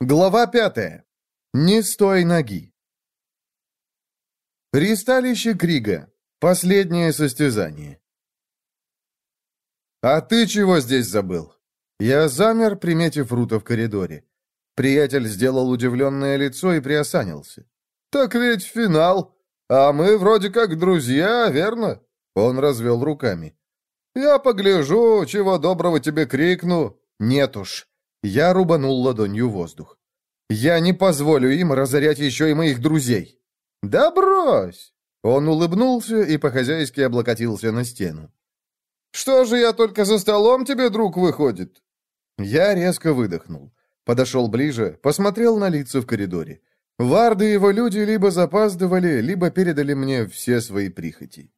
Глава пятая. Не стой ноги. Ристалище Крига. Последнее состязание. «А ты чего здесь забыл?» Я замер, приметив Рута в коридоре. Приятель сделал удивленное лицо и приосанился. «Так ведь финал, а мы вроде как друзья, верно?» Он развел руками. «Я погляжу, чего доброго тебе крикну». «Нет уж». Я рубанул ладонью воздух. «Я не позволю им разорять еще и моих друзей». «Да брось!» Он улыбнулся и по-хозяйски облокотился на стену. «Что же я только за столом тебе, друг, выходит?» Я резко выдохнул. Подошел ближе, посмотрел на лица в коридоре. Варды и его люди либо запаздывали, либо передали мне все свои прихоти.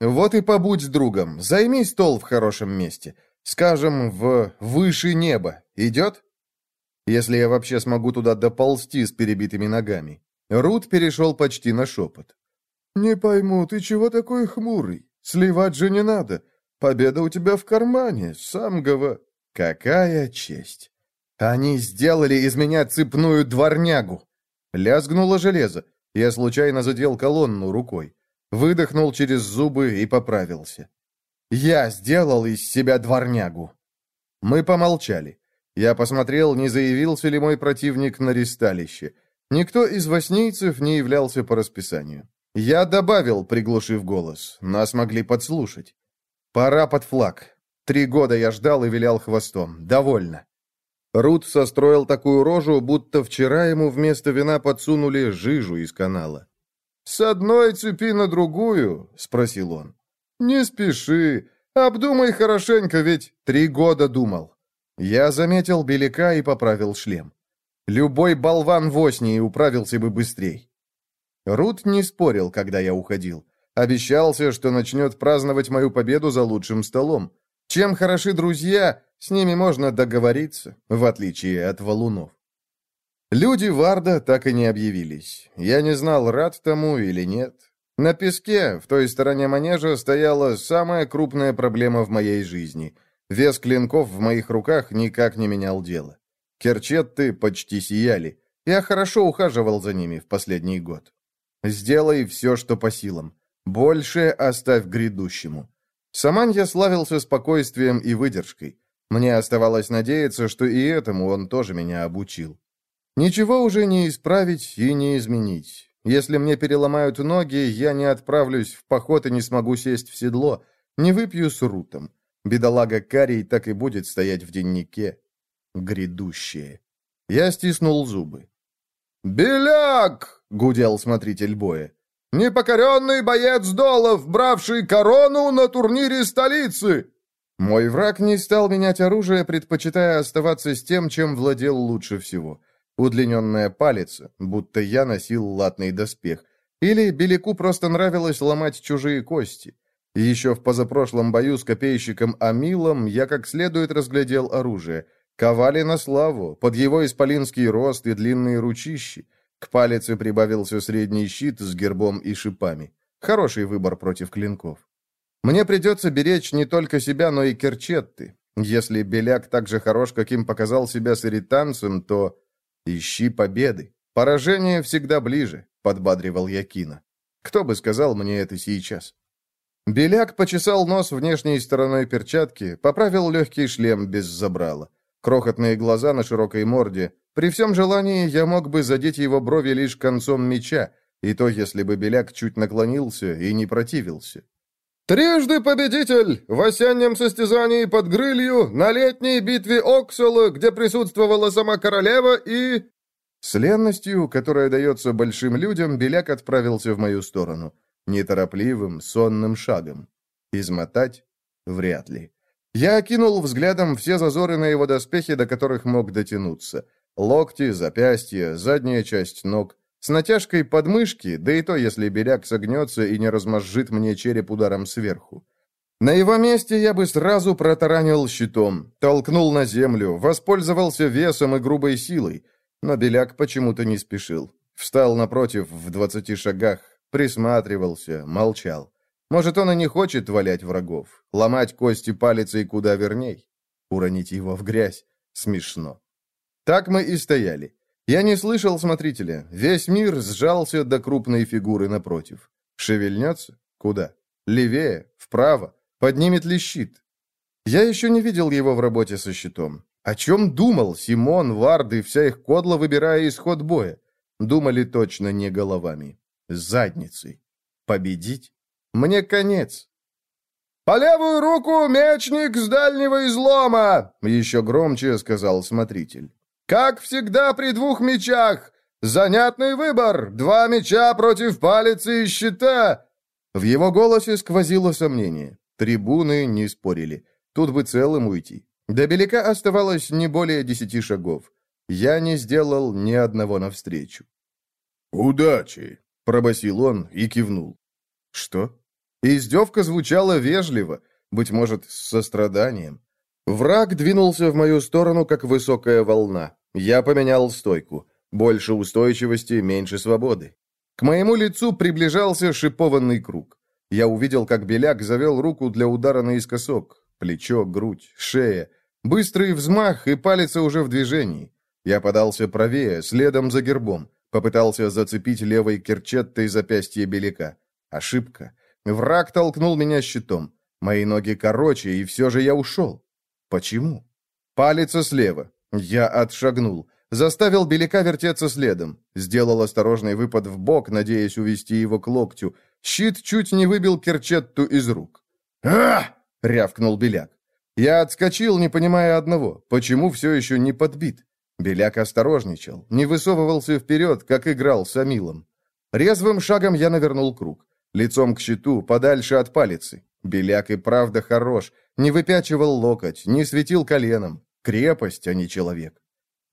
Вот и побудь с другом, займи стол в хорошем месте. Скажем, в выше неба. Идет? Если я вообще смогу туда доползти с перебитыми ногами. Рут перешел почти на шепот. «Не пойму, ты чего такой хмурый? Сливать же не надо. Победа у тебя в кармане, сам гова...» «Какая честь! Они сделали из меня цепную дворнягу!» Лязгнуло железо. Я случайно задел колонну рукой. Выдохнул через зубы и поправился. «Я сделал из себя дворнягу!» Мы помолчали. Я посмотрел, не заявился ли мой противник на ристалище. Никто из воснийцев не являлся по расписанию. Я добавил, приглушив голос. Нас могли подслушать. «Пора под флаг. Три года я ждал и вилял хвостом. Довольно». Рут состроил такую рожу, будто вчера ему вместо вина подсунули жижу из канала. «С одной цепи на другую?» — спросил он. «Не спеши. Обдумай хорошенько, ведь три года думал». Я заметил беляка и поправил шлем. Любой болван в Оснии управился бы быстрей. Рут не спорил, когда я уходил. Обещался, что начнет праздновать мою победу за лучшим столом. Чем хороши друзья, с ними можно договориться, в отличие от валунов. Люди Варда так и не объявились. Я не знал, рад тому или нет. На песке, в той стороне манежа, стояла самая крупная проблема в моей жизни. Вес клинков в моих руках никак не менял дело. Керчетты почти сияли. Я хорошо ухаживал за ними в последний год. Сделай все, что по силам. Больше оставь грядущему. Саманья славился спокойствием и выдержкой. Мне оставалось надеяться, что и этому он тоже меня обучил. Ничего уже не исправить и не изменить. Если мне переломают ноги, я не отправлюсь в поход и не смогу сесть в седло, не выпью с рутом. Бедолага Карий так и будет стоять в деннике. Грядущее. Я стиснул зубы. «Беляк!» — гудел смотритель боя. «Непокоренный боец Долов, бравший корону на турнире столицы!» Мой враг не стал менять оружие, предпочитая оставаться с тем, чем владел лучше всего удлиненная палица, будто я носил латный доспех. Или Беляку просто нравилось ломать чужие кости. Еще в позапрошлом бою с копейщиком Амилом я как следует разглядел оружие. Ковали на славу, под его исполинский рост и длинные ручищи. К палице прибавился средний щит с гербом и шипами. Хороший выбор против клинков. Мне придется беречь не только себя, но и керчетты. Если Беляк так же хорош, каким показал себя с иританцем, то «Ищи победы. Поражение всегда ближе», — подбадривал Якина. «Кто бы сказал мне это сейчас?» Беляк почесал нос внешней стороной перчатки, поправил легкий шлем без забрала. Крохотные глаза на широкой морде. При всем желании я мог бы задеть его брови лишь концом меча, и то, если бы Беляк чуть наклонился и не противился. «Трижды победитель! В осеннем состязании под Грылью, на летней битве Оксола, где присутствовала сама королева и...» С ленностью, которая дается большим людям, Беляк отправился в мою сторону. Неторопливым, сонным шагом. Измотать? Вряд ли. Я окинул взглядом все зазоры на его доспехи, до которых мог дотянуться. Локти, запястья, задняя часть ног. С натяжкой подмышки, да и то, если беряк согнется и не размозжит мне череп ударом сверху. На его месте я бы сразу протаранил щитом, толкнул на землю, воспользовался весом и грубой силой, но Беляк почему-то не спешил. Встал напротив в двадцати шагах, присматривался, молчал. Может, он и не хочет валять врагов, ломать кости палицей куда верней. Уронить его в грязь смешно. Так мы и стояли. Я не слышал смотрителя. Весь мир сжался до крупной фигуры напротив. Шевельнется? Куда? Левее? Вправо? Поднимет ли щит? Я еще не видел его в работе со щитом. О чем думал Симон, Вард и вся их кодла, выбирая исход боя? Думали точно не головами. Задницей. Победить? Мне конец. «По левую руку мечник с дальнего излома!» Еще громче сказал смотритель. «Как всегда при двух мечах! Занятный выбор! Два меча против палицы и щита!» В его голосе сквозило сомнение. Трибуны не спорили. Тут бы целым уйти. До Беляка оставалось не более десяти шагов. Я не сделал ни одного навстречу. «Удачи!» — пробасил он и кивнул. «Что?» Издевка звучала вежливо, быть может, с состраданием. Враг двинулся в мою сторону, как высокая волна. Я поменял стойку. Больше устойчивости, меньше свободы. К моему лицу приближался шипованный круг. Я увидел, как Беляк завел руку для удара наискосок. Плечо, грудь, шея. Быстрый взмах, и палец уже в движении. Я подался правее, следом за гербом. Попытался зацепить левой керчеттой запястье Беляка. Ошибка. Враг толкнул меня щитом. Мои ноги короче, и все же я ушел. Почему? Палец слева. Я отшагнул. Заставил Беляка вертеться следом. Сделал осторожный выпад в бок, надеясь увести его к локтю. Щит чуть не выбил Керчетту из рук. «А!» — рявкнул Беляк. Я отскочил, не понимая одного, почему все еще не подбит. Беляк осторожничал, не высовывался вперед, как играл с Амилом. Резвым шагом я навернул круг. Лицом к щиту, подальше от палицы. Беляк и правда хорош. Не выпячивал локоть, не светил коленом. Крепость, а не человек.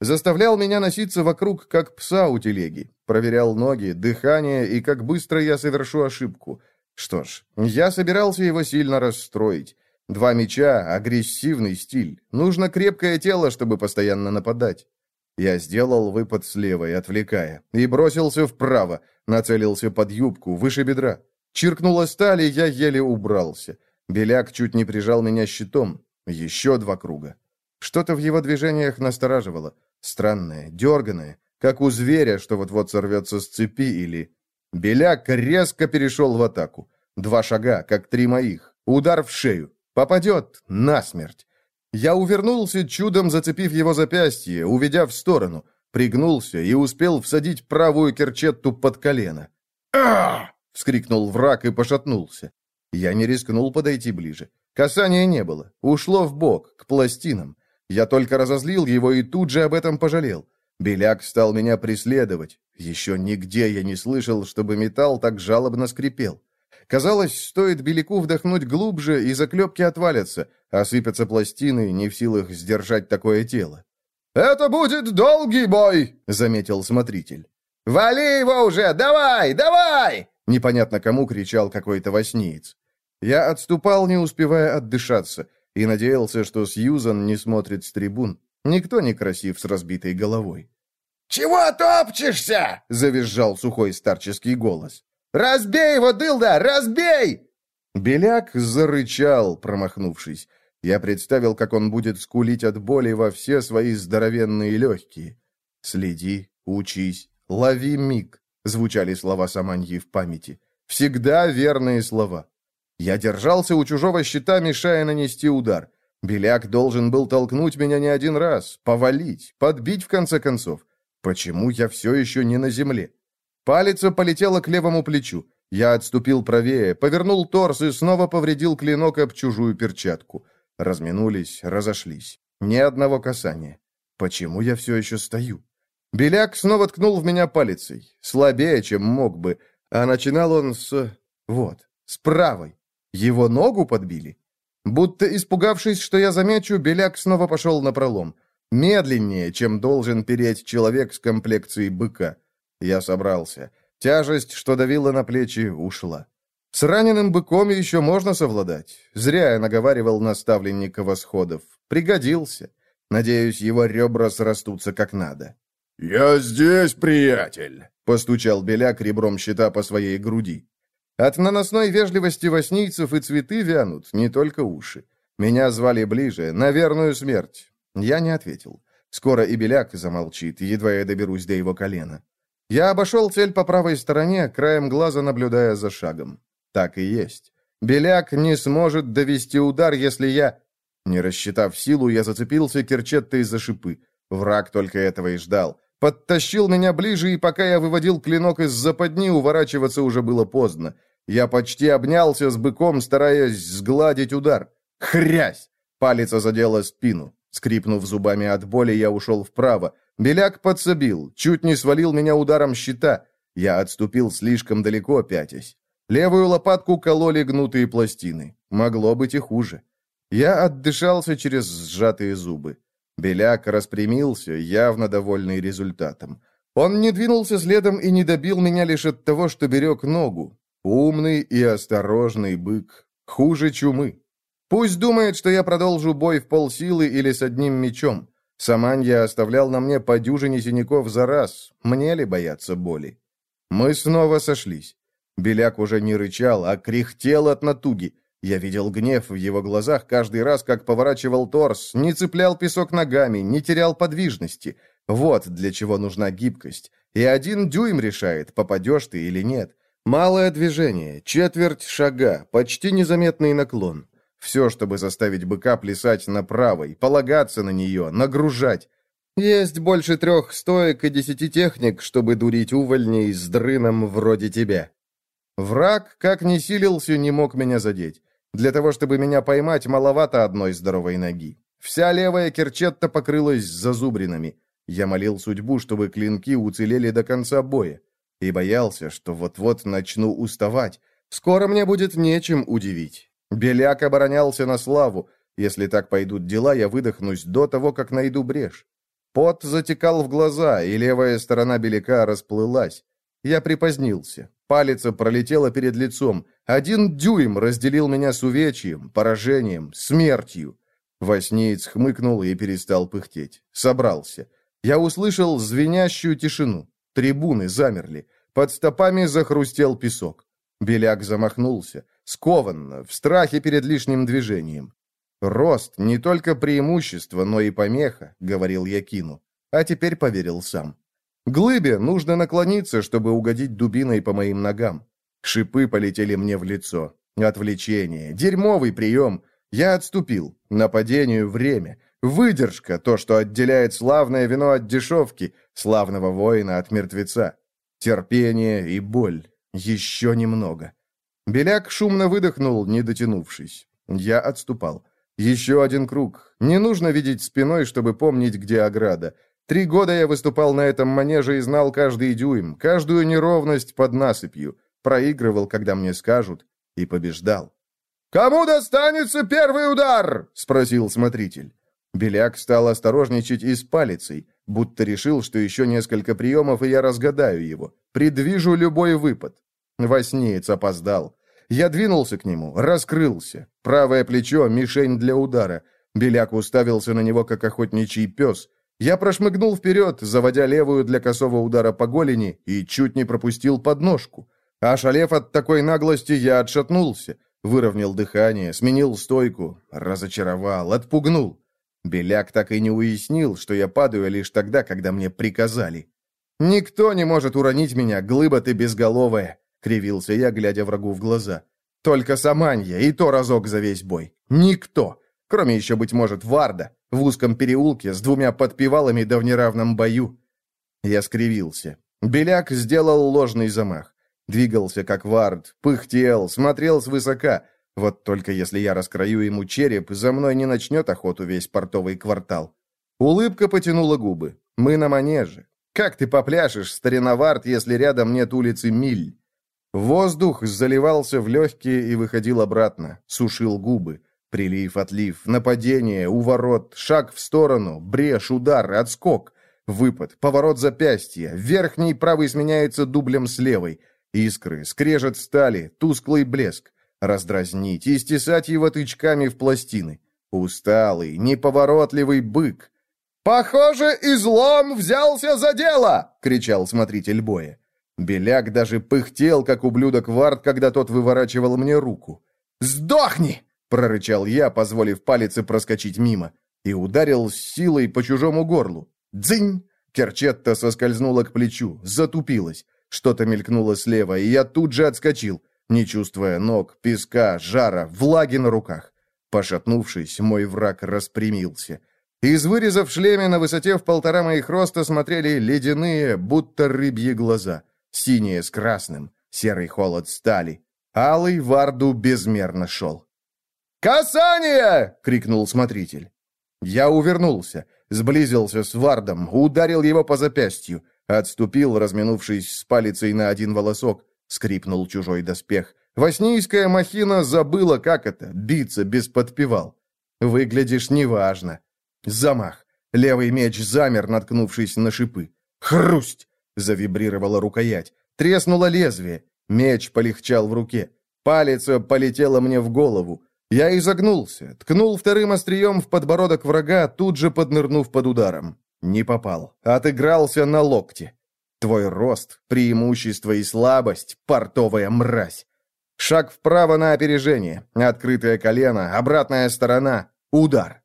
Заставлял меня носиться вокруг, как пса у телеги. Проверял ноги, дыхание и как быстро я совершу ошибку. Что ж, я собирался его сильно расстроить. Два меча, агрессивный стиль. Нужно крепкое тело, чтобы постоянно нападать. Я сделал выпад слева и отвлекая, и бросился вправо, нацелился под юбку, выше бедра. Чиркнула сталь, и я еле убрался. Беляк чуть не прижал меня щитом. Еще два круга. Что-то в его движениях настораживало. Странное, дерганое, как у зверя, что вот-вот сорвется с цепи или... Беляк резко перешел в атаку. Два шага, как три моих. Удар в шею. Попадет насмерть. Я увернулся, чудом зацепив его запястье, уведя в сторону, пригнулся и успел всадить правую керчетту под колено. а вскрикнул враг и пошатнулся. Я не рискнул подойти ближе. Касания не было. Ушло в бок, к пластинам. Я только разозлил его и тут же об этом пожалел. Беляк стал меня преследовать. Еще нигде я не слышал, чтобы металл так жалобно скрипел. Казалось, стоит Беляку вдохнуть глубже, и заклепки отвалятся, осыпятся пластины, не в силах сдержать такое тело. «Это будет долгий бой!» — заметил смотритель. «Вали его уже! Давай! Давай!» Непонятно кому кричал какой-то воснеец. Я отступал, не успевая отдышаться, и надеялся, что Сьюзан не смотрит с трибун. Никто не красив с разбитой головой. «Чего топчешься?» — завизжал сухой старческий голос. «Разбей его, дылда! Разбей!» Беляк зарычал, промахнувшись. Я представил, как он будет скулить от боли во все свои здоровенные легкие. «Следи, учись, лови миг», — звучали слова Саманьи в памяти. «Всегда верные слова». Я держался у чужого щита, мешая нанести удар. Беляк должен был толкнуть меня не один раз, повалить, подбить в конце концов. Почему я все еще не на земле? Палица полетела к левому плечу. Я отступил правее, повернул торс и снова повредил клинок об чужую перчатку. Разминулись, разошлись. Ни одного касания. Почему я все еще стою? Беляк снова ткнул в меня палицей. Слабее, чем мог бы. А начинал он с... Вот, с правой. Его ногу подбили. Будто испугавшись, что я замечу, Беляк снова пошел на пролом. Медленнее, чем должен переть человек с комплекцией быка. Я собрался. Тяжесть, что давила на плечи, ушла. С раненым быком еще можно совладать. Зря я наговаривал наставленника восходов. Пригодился. Надеюсь, его ребра срастутся как надо. «Я здесь, приятель!» — постучал Беляк ребром щита по своей груди. От наносной вежливости воснийцев и цветы вянут, не только уши. Меня звали ближе, на верную смерть. Я не ответил. Скоро и Беляк замолчит, едва я доберусь до его колена. Я обошел цель по правой стороне, краем глаза наблюдая за шагом. Так и есть. Беляк не сможет довести удар, если я... Не рассчитав силу, я зацепился керчеттой за шипы. Враг только этого и ждал. Подтащил меня ближе, и пока я выводил клинок из западни, уворачиваться уже было поздно. Я почти обнялся с быком, стараясь сгладить удар. Хрясь! Палец задела спину. Скрипнув зубами от боли, я ушел вправо. Беляк подсобил, чуть не свалил меня ударом щита. Я отступил слишком далеко, пятясь. Левую лопатку кололи гнутые пластины. Могло быть и хуже. Я отдышался через сжатые зубы. Беляк распрямился, явно довольный результатом. Он не двинулся следом и не добил меня лишь от того, что берег ногу. Умный и осторожный бык. Хуже чумы. Пусть думает, что я продолжу бой в полсилы или с одним мечом. Саманья оставлял на мне по дюжине синяков за раз. Мне ли бояться боли? Мы снова сошлись. Беляк уже не рычал, а кряхтел от натуги. Я видел гнев в его глазах каждый раз, как поворачивал торс, не цеплял песок ногами, не терял подвижности. Вот для чего нужна гибкость. И один дюйм решает, попадешь ты или нет. Малое движение, четверть шага, почти незаметный наклон. Все, чтобы заставить быка плясать на правой, полагаться на нее, нагружать. Есть больше трех стоек и десяти техник, чтобы дурить увольней с дрыном вроде тебя. Враг, как ни силился, не мог меня задеть. Для того, чтобы меня поймать, маловато одной здоровой ноги. Вся левая керчетта покрылась зазубринами. Я молил судьбу, чтобы клинки уцелели до конца боя. И боялся, что вот-вот начну уставать. Скоро мне будет нечем удивить. Беляк оборонялся на славу. Если так пойдут дела, я выдохнусь до того, как найду брешь. Пот затекал в глаза, и левая сторона беляка расплылась. Я припозднился. Палец пролетела перед лицом. Один дюйм разделил меня с увечьем, поражением, смертью. Воснеец хмыкнул и перестал пыхтеть. Собрался. Я услышал звенящую тишину. Трибуны замерли. Под стопами захрустел песок. Беляк замахнулся. Скованно, в страхе перед лишним движением. «Рост — не только преимущество, но и помеха», — говорил Якину. А теперь поверил сам. Глыбе нужно наклониться, чтобы угодить дубиной по моим ногам. Шипы полетели мне в лицо. Отвлечение. Дерьмовый прием. Я отступил. Нападению время. Выдержка — то, что отделяет славное вино от дешевки, славного воина от мертвеца. Терпение и боль. Еще немного. Беляк шумно выдохнул, не дотянувшись. Я отступал. Еще один круг. Не нужно видеть спиной, чтобы помнить, где ограда. Три года я выступал на этом манеже и знал каждый дюйм, каждую неровность под насыпью. Проигрывал, когда мне скажут, и побеждал. «Кому достанется первый удар?» — спросил смотритель. Беляк стал осторожничать и с палицей, будто решил, что еще несколько приемов, и я разгадаю его. Предвижу любой выпад. Воснеец опоздал. Я двинулся к нему, раскрылся. Правое плечо — мишень для удара. Беляк уставился на него, как охотничий пес. Я прошмыгнул вперед, заводя левую для косого удара по голени, и чуть не пропустил подножку. Ошалев от такой наглости, я отшатнулся. Выровнял дыхание, сменил стойку, разочаровал, отпугнул. Беляк так и не уяснил, что я падаю лишь тогда, когда мне приказали. «Никто не может уронить меня, глыба ты безголовая!» кривился я, глядя врагу в глаза. «Только Саманья, и то разок за весь бой. Никто! Кроме еще, быть может, Варда, в узком переулке с двумя подпевалами да в неравном бою». Я скривился. Беляк сделал ложный замах. Двигался, как Вард, пыхтел, смотрел свысока. Вот только если я раскрою ему череп, за мной не начнет охоту весь портовый квартал. Улыбка потянула губы. Мы на манеже. Как ты попляшешь, старина Вард, если рядом нет улицы Миль? Воздух заливался в легкие и выходил обратно, сушил губы. Прилив-отлив, нападение, уворот, шаг в сторону, брешь, удар, отскок. Выпад, поворот запястья, верхний правый сменяется дублем с левой. Искры, скрежет стали, тусклый блеск. Раздразнить и стесать его тычками в пластины. Усталый, неповоротливый бык. «Похоже, излом взялся за дело!» — кричал смотритель боя. Беляк даже пыхтел, как ублюдок Вард, когда тот выворачивал мне руку. «Сдохни!» — прорычал я, позволив палице проскочить мимо. и ударил с силой по чужому горлу. Дзынь! Керчетта соскользнула к плечу, затупилась. Что-то мелькнуло слева, и я тут же отскочил, не чувствуя ног, песка, жара, влаги на руках. Пошатнувшись, мой враг распрямился. Из выреза в шлеме на высоте в полтора моих роста смотрели ледяные, будто рыбьи глаза, синие с красным, серый холод стали. Алый Варду безмерно шел. «Касание!» — крикнул смотритель. Я увернулся, сблизился с Вардом, ударил его по запястью, отступил, разминувшись с палицей на один волосок, скрипнул чужой доспех. Воснийская махина забыла, как это — биться без подпевал. Выглядишь неважно. Замах. Левый меч замер, наткнувшись на шипы. Хрусть! Завибрировала рукоять. Треснуло лезвие. Меч полегчал в руке. Палец полетела мне в голову. Я изогнулся, ткнул вторым острием в подбородок врага, тут же поднырнув под ударом. Не попал. Отыгрался на локте. Твой рост, преимущество и слабость, портовая мразь. Шаг вправо на опережение, открытое колено, обратная сторона, удар.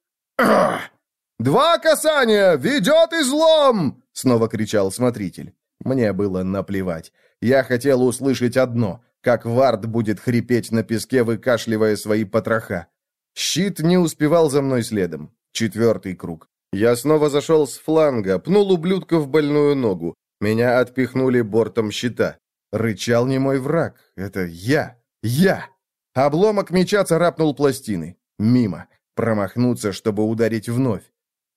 «Два касания! Ведет излом!» — снова кричал смотритель. Мне было наплевать. Я хотел услышать одно как Вард будет хрипеть на песке, выкашливая свои потроха. Щит не успевал за мной следом. Четвертый круг. Я снова зашел с фланга, пнул ублюдка в больную ногу. Меня отпихнули бортом щита. Рычал не мой враг. Это я. Я. Обломок меча царапнул пластины. Мимо. Промахнуться, чтобы ударить вновь.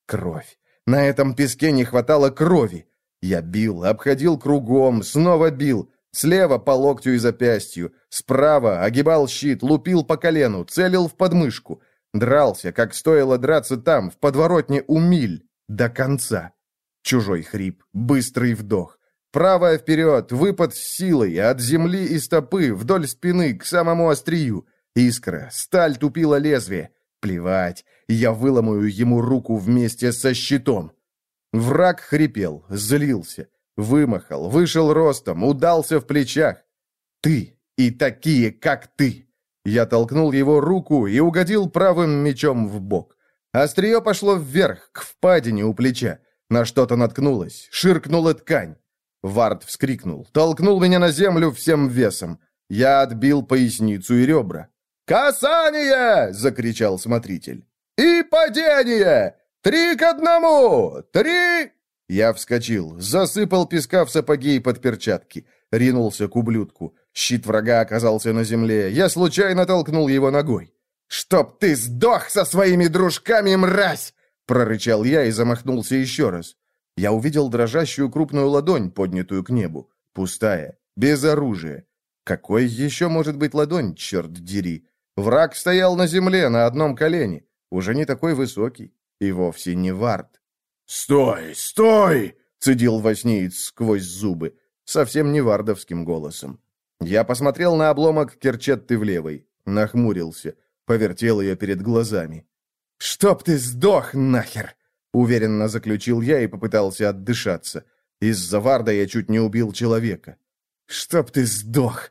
Кровь. На этом песке не хватало крови. Я бил, обходил кругом, снова бил. Слева по локтю и запястью, справа огибал щит, лупил по колену, целил в подмышку. Дрался, как стоило драться там, в подворотне у миль, до конца. Чужой хрип, быстрый вдох. Правая вперед, выпад с силой, от земли и стопы, вдоль спины, к самому острию. Искра, сталь тупила лезвие. Плевать, я выломаю ему руку вместе со щитом. Враг хрипел, злился. Вымахал, вышел ростом, удался в плечах. Ты и такие, как ты. Я толкнул его руку и угодил правым мечом в бок. Острие пошло вверх, к впадине у плеча. На что-то наткнулось, ширкнула ткань. Вард вскрикнул, толкнул меня на землю всем весом. Я отбил поясницу и ребра. «Касание!» — закричал смотритель. «И падение! Три к одному! Три!» Я вскочил, засыпал песка в сапоги и под перчатки. Ринулся к ублюдку. Щит врага оказался на земле. Я случайно толкнул его ногой. «Чтоб ты сдох со своими дружками, мразь!» Прорычал я и замахнулся еще раз. Я увидел дрожащую крупную ладонь, поднятую к небу. Пустая, без оружия. Какой еще может быть ладонь, черт дери? Враг стоял на земле, на одном колене. Уже не такой высокий. И вовсе не вард. «Стой! Стой!» — цедил воснеец сквозь зубы, совсем не вардовским голосом. Я посмотрел на обломок керчетты в левой, нахмурился, повертел ее перед глазами. «Чтоб ты сдох нахер!» — уверенно заключил я и попытался отдышаться. Из-за варда я чуть не убил человека. «Чтоб ты сдох!»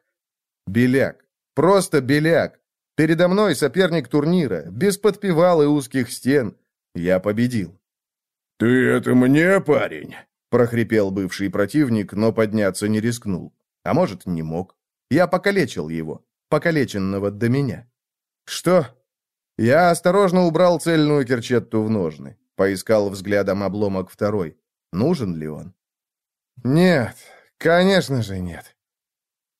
Беляк. Просто беляк. Передо мной соперник турнира, без подпевал и узких стен. Я победил. «Ты это мне, парень?» — прохрипел бывший противник, но подняться не рискнул. А может, не мог. Я покалечил его, покалеченного до меня. «Что?» Я осторожно убрал цельную керчетту в ножны. Поискал взглядом обломок второй. Нужен ли он? «Нет, конечно же нет».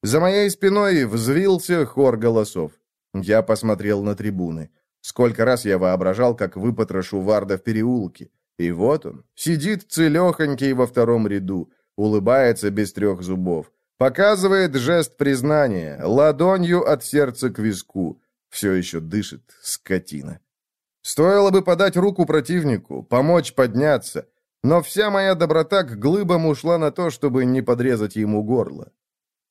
За моей спиной взвился хор голосов. Я посмотрел на трибуны. Сколько раз я воображал, как выпотрошу Варда в переулке. И вот он, сидит целехонький во втором ряду, улыбается без трех зубов, показывает жест признания, ладонью от сердца к виску. Все еще дышит, скотина. Стоило бы подать руку противнику, помочь подняться, но вся моя доброта к глыбам ушла на то, чтобы не подрезать ему горло.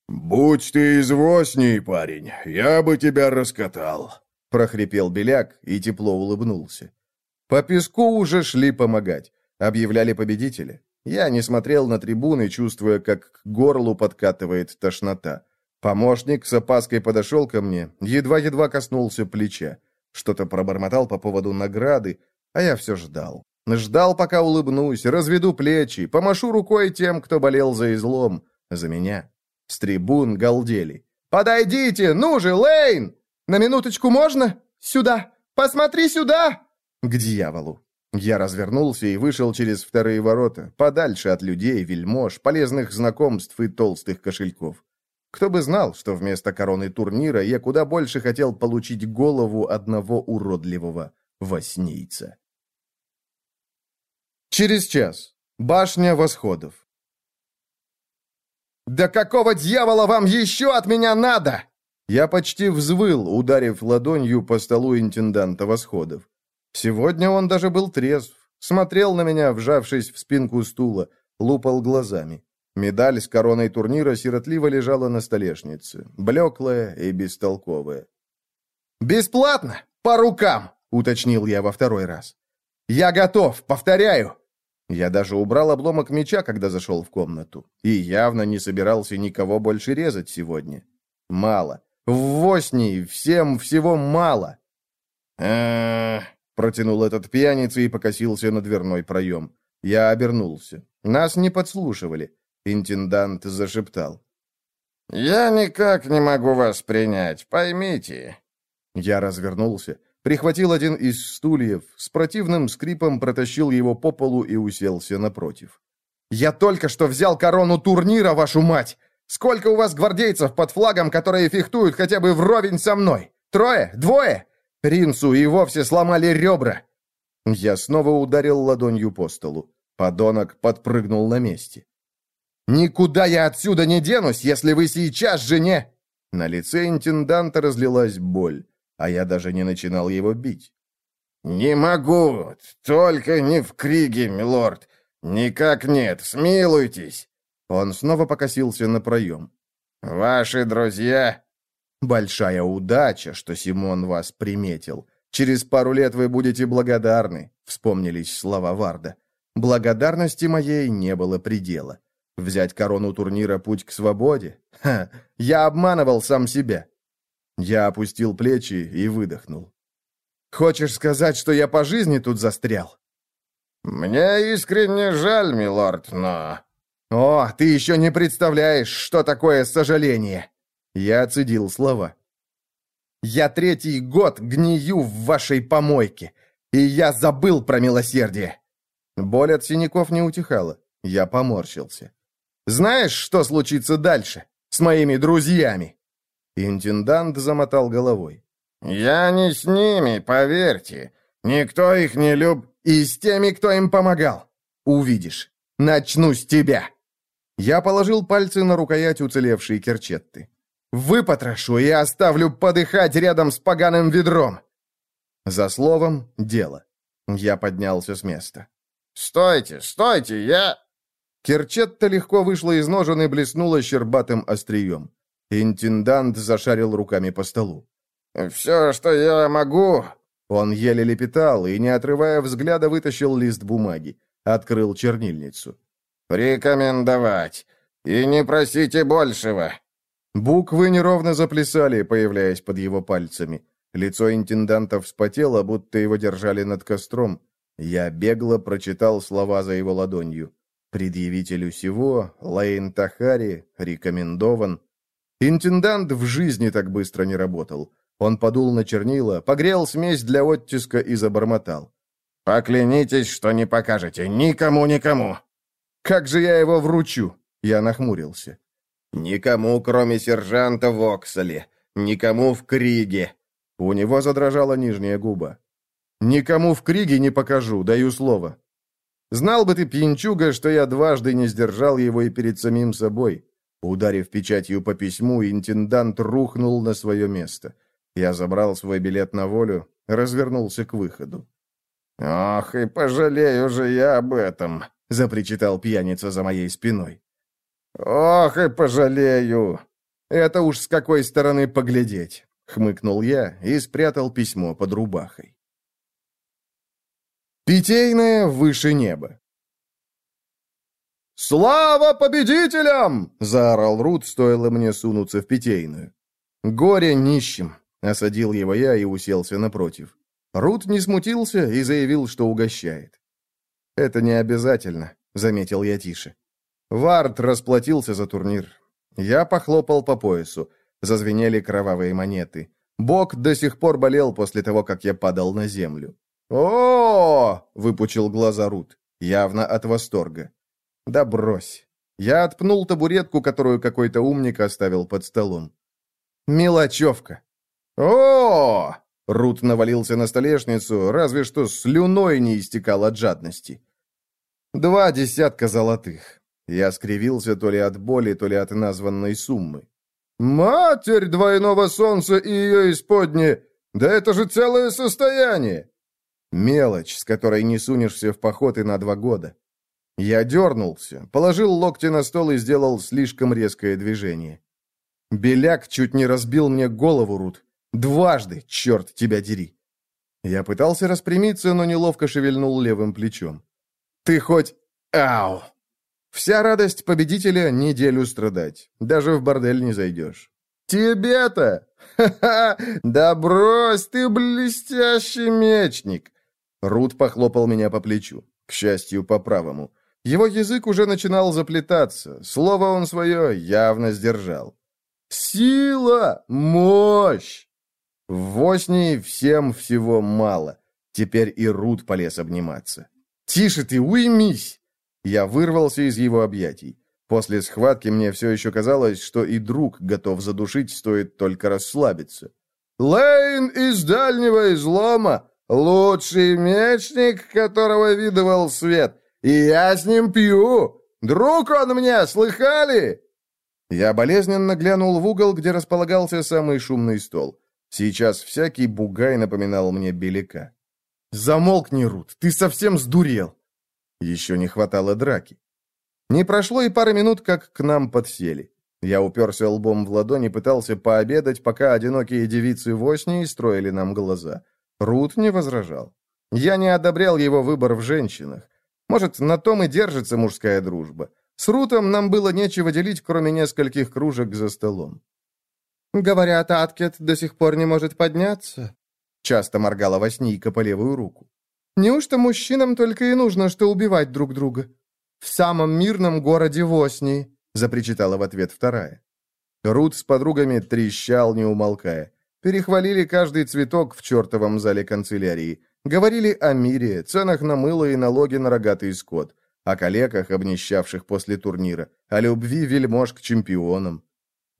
«Будь ты извосней, парень, я бы тебя раскатал», — прохрипел Беляк и тепло улыбнулся. По песку уже шли помогать. Объявляли победителя. Я не смотрел на трибуны, чувствуя, как к горлу подкатывает тошнота. Помощник с опаской подошел ко мне, едва-едва коснулся плеча. Что-то пробормотал по поводу награды. А я все ждал. Ждал, пока улыбнусь, разведу плечи, помашу рукой тем, кто болел за излом, за меня. С трибун галдели. «Подойдите! Ну же, Лейн! На минуточку можно? Сюда! Посмотри сюда!» К дьяволу. Я развернулся и вышел через вторые ворота, подальше от людей, вельмож, полезных знакомств и толстых кошельков. Кто бы знал, что вместо короны турнира я куда больше хотел получить голову одного уродливого воснийца. Через час. Башня восходов. «Да какого дьявола вам еще от меня надо?» Я почти взвыл, ударив ладонью по столу интенданта восходов. Сегодня он даже был трезв, смотрел на меня, вжавшись в спинку стула, лупал глазами. Медаль с короной турнира сиротливо лежала на столешнице, блеклая и бестолковая. «Бесплатно! По рукам!» — уточнил я во второй раз. «Я готов! Повторяю!» Я даже убрал обломок меча, когда зашел в комнату, и явно не собирался никого больше резать сегодня. Мало. В Воснии всем всего мало. Протянул этот пьяница и покосился на дверной проем. Я обернулся. Нас не подслушивали. Интендант зашептал. «Я никак не могу вас принять, поймите». Я развернулся, прихватил один из стульев, с противным скрипом протащил его по полу и уселся напротив. «Я только что взял корону турнира, вашу мать! Сколько у вас гвардейцев под флагом, которые фехтуют хотя бы вровень со мной? Трое? Двое? Ринсу и вовсе сломали ребра!» Я снова ударил ладонью по столу. Подонок подпрыгнул на месте. «Никуда я отсюда не денусь, если вы сейчас же не...» На лице интенданта разлилась боль, а я даже не начинал его бить. «Не могу, только не в Криге, милорд. Никак нет, смилуйтесь!» Он снова покосился на проем. «Ваши друзья...» «Большая удача, что Симон вас приметил. Через пару лет вы будете благодарны», — вспомнились слова Варда. «Благодарности моей не было предела. Взять корону турнира «Путь к свободе»? Ха! Я обманывал сам себя. Я опустил плечи и выдохнул. «Хочешь сказать, что я по жизни тут застрял?» «Мне искренне жаль, милорд, но...» «О, ты еще не представляешь, что такое сожаление!» Я оцедил слова. «Я третий год гнию в вашей помойке, и я забыл про милосердие!» Боль от синяков не утихала. Я поморщился. Знаешь, что случится дальше? С моими друзьями?» Интендант замотал головой. «Я не с ними, поверьте. Никто их не люб...» «И с теми, кто им помогал. Увидишь. Начну с тебя». Я положил пальцы на рукоять уцелевшей керчетты. «Выпотрошу и оставлю подыхать рядом с поганым ведром». За словом — дело. Я поднялся с места. «Стойте, стойте, я...» Керчетта легко вышла из ножен и блеснула щербатым острием. Интендант зашарил руками по столу. «Все, что я могу...» Он еле лепетал и, не отрывая взгляда, вытащил лист бумаги. Открыл чернильницу. «Рекомендовать. И не просите большего». Буквы неровно заплясали, появляясь под его пальцами. Лицо интенданта вспотело, будто его держали над костром. Я бегло прочитал слова за его ладонью. Предъявителю сего, Лейн Тахари, рекомендован. Интендант в жизни так быстро не работал. Он подул на чернила, погрел смесь для оттиска и забормотал. «Поклянитесь, что не покажете никому-никому!» «Как же я его вручу?» Я нахмурился. «Никому, кроме сержанта Воксали. Никому в Криге». У него задрожала нижняя губа. «Никому в Криге не покажу, даю слово. Знал бы ты, пьянчуга, что я дважды не сдержал его и перед самим собой. Ударив печатью по письму, интендант рухнул на свое место. Я забрал свой билет на волю, развернулся к выходу. «Ох, и пожалею же я об этом», — запричитал пьяница за моей спиной. «Ох, и пожалею!» «Это уж с какой стороны поглядеть», — хмыкнул я и спрятал письмо под рубахой. Питейное выше неба. «Слава победителям!» — заорал Рут, стоило мне сунуться в питейную. «Горе нищим!» — осадил его я и уселся напротив. Рут не смутился и заявил, что угощает. «Это не обязательно», — заметил я тише. Вард расплатился за турнир. Я похлопал по поясу. Зазвенели кровавые монеты. Бок до сих пор болел после того, как я падал на землю. о, выпучил глаза Рут, явно от восторга. «Да брось». Я отпнул табуретку, которую какой-то умник оставил под столом. «Мелочевка». о Рут навалился на столешницу, разве что слюной не истекал от жадности. «Два десятка золотых». Я скривился то ли от боли, то ли от названной суммы. «Матерь двойного солнца и ее исподне! Да это же целое состояние!» Мелочь, с которой не сунешься в поход и на два года. Я дернулся, положил локти на стол и сделал слишком резкое движение. Беляк чуть не разбил мне голову, Рут. Дважды, черт тебя дери. Я пытался распрямиться, но неловко шевельнул левым плечом. «Ты хоть... Ау!» Вся радость победителя — неделю страдать. Даже в бордель не зайдешь. «Тебе-то? Ха-ха! Да брось, ты блестящий мечник!» Рут похлопал меня по плечу, к счастью, по правому. Его язык уже начинал заплетаться. Слово он свое явно сдержал. «Сила! Мощь!» В Воснии всем всего мало. Теперь и Рут полез обниматься. «Тише ты, уймись!» Я вырвался из его объятий. После схватки мне все еще казалось, что и друг готов задушить, стоит только расслабиться. «Лейн из дальнего излома! Лучший мечник, которого видывал свет! И я с ним пью! Друг он мне, слыхали?» Я болезненно глянул в угол, где располагался самый шумный стол. Сейчас всякий бугай напоминал мне беляка. «Замолкни, Рут, ты совсем сдурел!» Еще не хватало драки. Не прошло и пары минут, как к нам подсели. Я уперся лбом в ладони, пытался пообедать, пока одинокие девицы в осни строили нам глаза. Рут не возражал. Я не одобрял его выбор в женщинах. Может, на том и держится мужская дружба. С Рутом нам было нечего делить, кроме нескольких кружек за столом. «Говорят, Аткет до сих пор не может подняться», — часто моргала Воснийка по левую руку. Неужто мужчинам только и нужно, что убивать друг друга? В самом мирном городе Воснии, запричитала в ответ вторая. Рут с подругами трещал, не умолкая. Перехвалили каждый цветок в чертовом зале канцелярии. Говорили о мире, ценах на мыло и налоги на рогатый скот, о коллегах, обнищавших после турнира, о любви вельмож к чемпионам.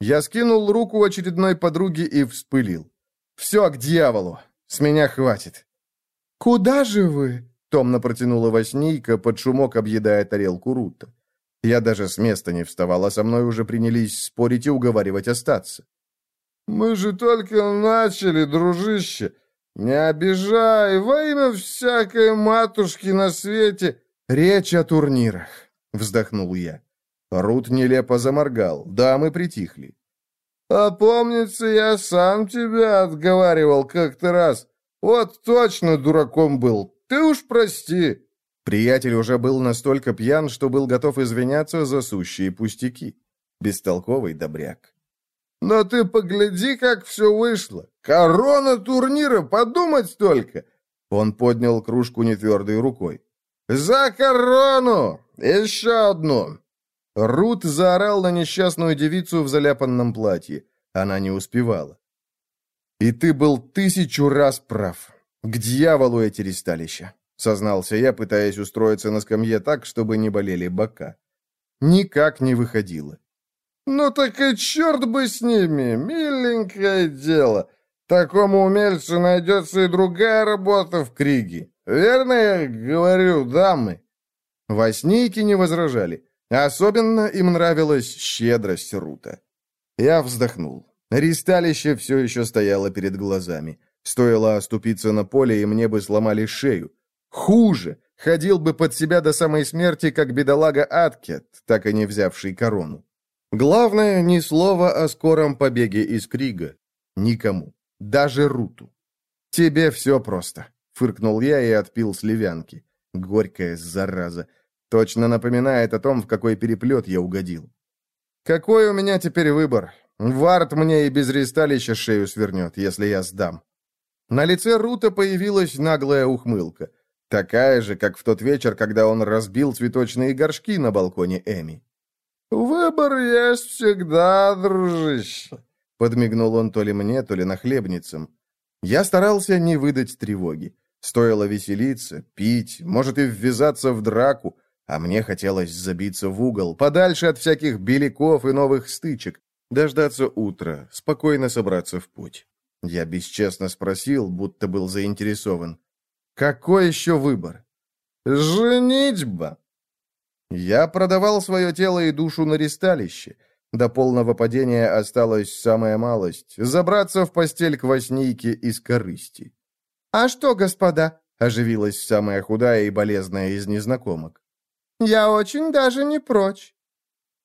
Я скинул руку очередной подруге и вспылил. «Все к дьяволу! С меня хватит!» «Куда же вы?» — томно протянула Воснийка, под шумок объедая тарелку Рута. Я даже с места не вставал, а со мной уже принялись спорить и уговаривать остаться. «Мы же только начали, дружище. Не обижай, во имя всякой матушки на свете. Речь о турнирах», — вздохнул я. Рут нелепо заморгал, да, мы притихли. «А помнится, я сам тебя отговаривал как-то раз. «Вот точно дураком был! Ты уж прости!» Приятель уже был настолько пьян, что был готов извиняться за сущие пустяки. Бестолковый добряк. «Но ты погляди, как все вышло! Корона турнира, подумать только!» Он поднял кружку нетвердой рукой. «За корону! Еще одну!» Рут заорал на несчастную девицу в заляпанном платье. Она не успевала. «И ты был тысячу раз прав. К дьяволу эти ресталища», — сознался я, пытаясь устроиться на скамье так, чтобы не болели бока. Никак не выходило. «Ну так и черт бы с ними, миленькое дело. Такому умельцу найдется и другая работа в Криге. Верно я говорю, дамы?» Воснейки не возражали. Особенно им нравилась щедрость Рута. Я вздохнул. Ристалище все еще стояло перед глазами. Стоило оступиться на поле, и мне бы сломали шею. Хуже! Ходил бы под себя до самой смерти, как бедолага Аткет, так и не взявший корону. Главное, ни слова о скором побеге из Крига. Никому. Даже Руту. «Тебе все просто», — фыркнул я и отпил сливянки. Горькая зараза. Точно напоминает о том, в какой переплет я угодил. «Какой у меня теперь выбор? Вард мне и без ресталища шею свернет, если я сдам. На лице Рута появилась наглая ухмылка. Такая же, как в тот вечер, когда он разбил цветочные горшки на балконе Эми. «Выбор есть всегда, дружище», — подмигнул он то ли мне, то ли нахлебницам. Я старался не выдать тревоги. Стоило веселиться, пить, может и ввязаться в драку, а мне хотелось забиться в угол, подальше от всяких беляков и новых стычек, дождаться утра, спокойно собраться в путь. Я бесчестно спросил, будто был заинтересован. «Какой еще выбор?» «Женитьба!» Я продавал свое тело и душу на ристалище. До полного падения осталась самая малость — забраться в постель к восьмийке из корысти. «А что, господа?» — оживилась самая худая и болезная из незнакомок. «Я очень даже не прочь».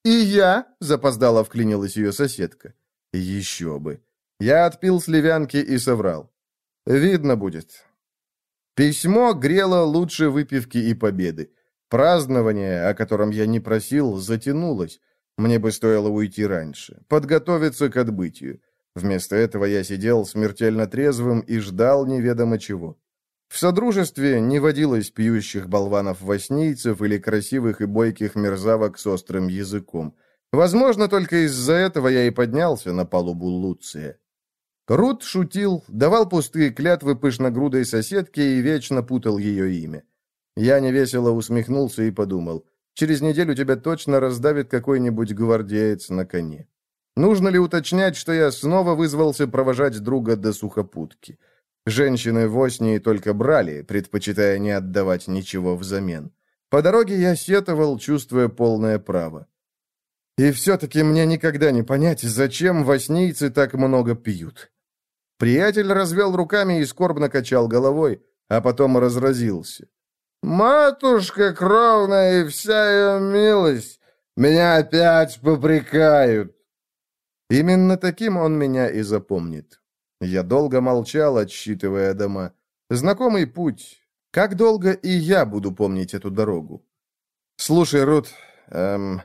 «И я?» — запоздало вклинилась ее соседка. «Еще бы!» Я отпил сливянки и соврал. «Видно будет». Письмо грело лучше выпивки и победы. Празднование, о котором я не просил, затянулось. Мне бы стоило уйти раньше, подготовиться к отбытию. Вместо этого я сидел смертельно трезвым и ждал неведомо чего. В содружестве не водилось пьющих болванов-воснийцев или красивых и бойких мерзавок с острым языком. Возможно, только из-за этого я и поднялся на палубу Луция. Рут шутил, давал пустые клятвы пышногрудой соседке и вечно путал ее имя. Я невесело усмехнулся и подумал, через неделю тебя точно раздавит какой-нибудь гвардеец на коне. Нужно ли уточнять, что я снова вызвался провожать друга до сухопутки? Женщины в Оснии только брали, предпочитая не отдавать ничего взамен. По дороге я сетовал, чувствуя полное право. И все-таки мне никогда не понять, зачем воснийцы так много пьют. Приятель развел руками и скорбно качал головой, а потом разразился. Матушка кровная и вся ее милость меня опять попрекают. Именно таким он меня и запомнит. Я долго молчал, отсчитывая дома. Знакомый путь. Как долго и я буду помнить эту дорогу? Слушай, Рут, эм,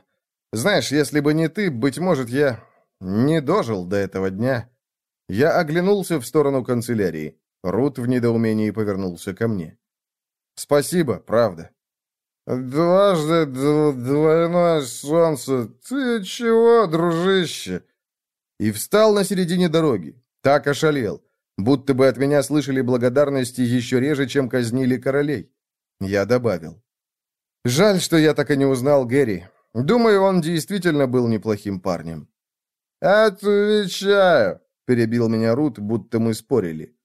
знаешь, если бы не ты, быть может, я не дожил до этого дня. Я оглянулся в сторону канцелярии. Рут в недоумении повернулся ко мне. Спасибо, правда. Дважды двойное солнце. Ты чего, дружище? И встал на середине дороги. Так ошалел. Будто бы от меня слышали благодарности еще реже, чем казнили королей. Я добавил. Жаль, что я так и не узнал Гэри. Думаю, он действительно был неплохим парнем. «Отвечаю», — перебил меня Рут, будто мы спорили.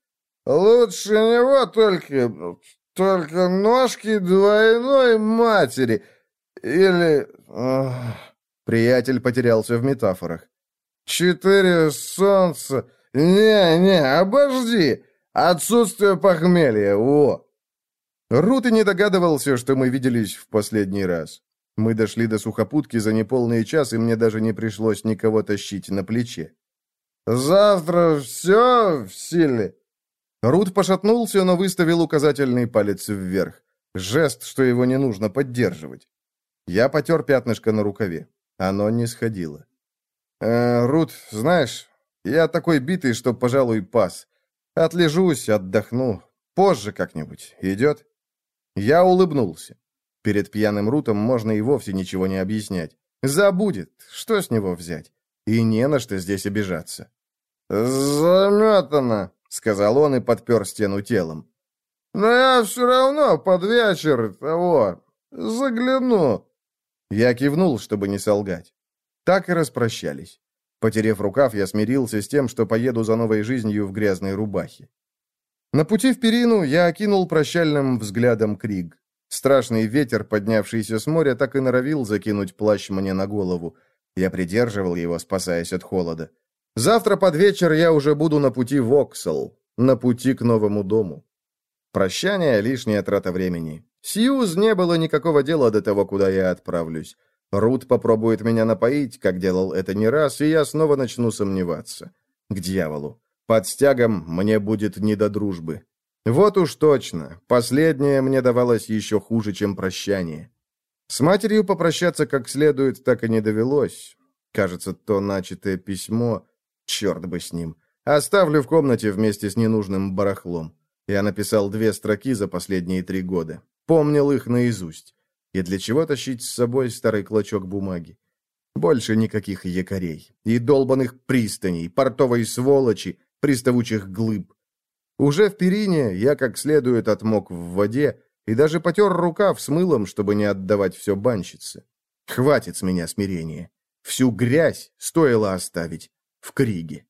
«Лучше него только только ножки двойной матери. Или... Ох, приятель потерялся в метафорах. Четыре солнца. Не-не, обожди. Отсутствие похмелья, о. Рут и не догадывался, что мы виделись в последний раз. Мы дошли до сухопутки за неполный час, и мне даже не пришлось никого тащить на плече. «Завтра все в силе?» Рут пошатнулся, но выставил указательный палец вверх. Жест, что его не нужно поддерживать. Я потер пятнышко на рукаве. Оно не сходило. «Э, «Рут, знаешь, я такой битый, что, пожалуй, пас. Отлежусь, отдохну. Позже как-нибудь. Идет?» Я улыбнулся. Перед пьяным Рутом можно и вовсе ничего не объяснять. Забудет. Что с него взять? И не на что здесь обижаться. «Заметано!» — сказал он и подпер стену телом. «Но я все равно под вечер того загляну». Я кивнул, чтобы не солгать. Так и распрощались. Потерев рукав, я смирился с тем, что поеду за новой жизнью в грязной рубахе. На пути в Перину я окинул прощальным взглядом Криг. Страшный ветер, поднявшийся с моря, так и норовил закинуть плащ мне на голову. Я придерживал его, спасаясь от холода. Завтра под вечер я уже буду на пути в Оксал, на пути к новому дому. Прощание — лишняя трата времени. Сьюз не было никакого дела до того, куда я отправлюсь. Рут попробует меня напоить, как делал это не раз, и я снова начну сомневаться. К дьяволу. Под стягом мне будет не до дружбы. Вот уж точно. Последнее мне давалось еще хуже, чем прощание. С матерью попрощаться как следует так и не довелось. Кажется, то начатое письмо Черт бы с ним. Оставлю в комнате вместе с ненужным барахлом. Я написал две строки за последние три года. Помнил их наизусть. И для чего тащить с собой старый клочок бумаги? Больше никаких якорей. И долбанных пристаней, портовой сволочи, приставучих глыб. Уже в перине я как следует отмок в воде и даже потер рукав с мылом, чтобы не отдавать все банщице. Хватит с меня смирения. Всю грязь стоило оставить в Криге.